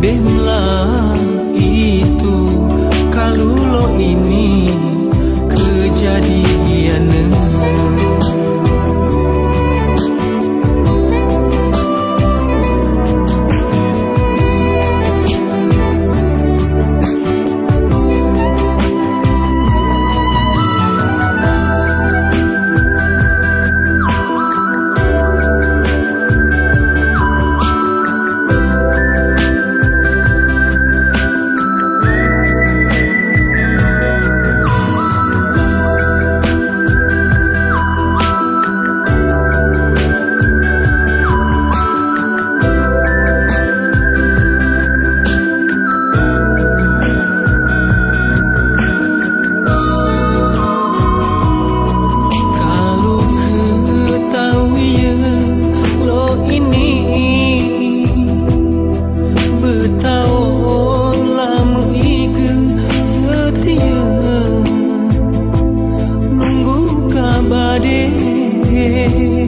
đêm là adik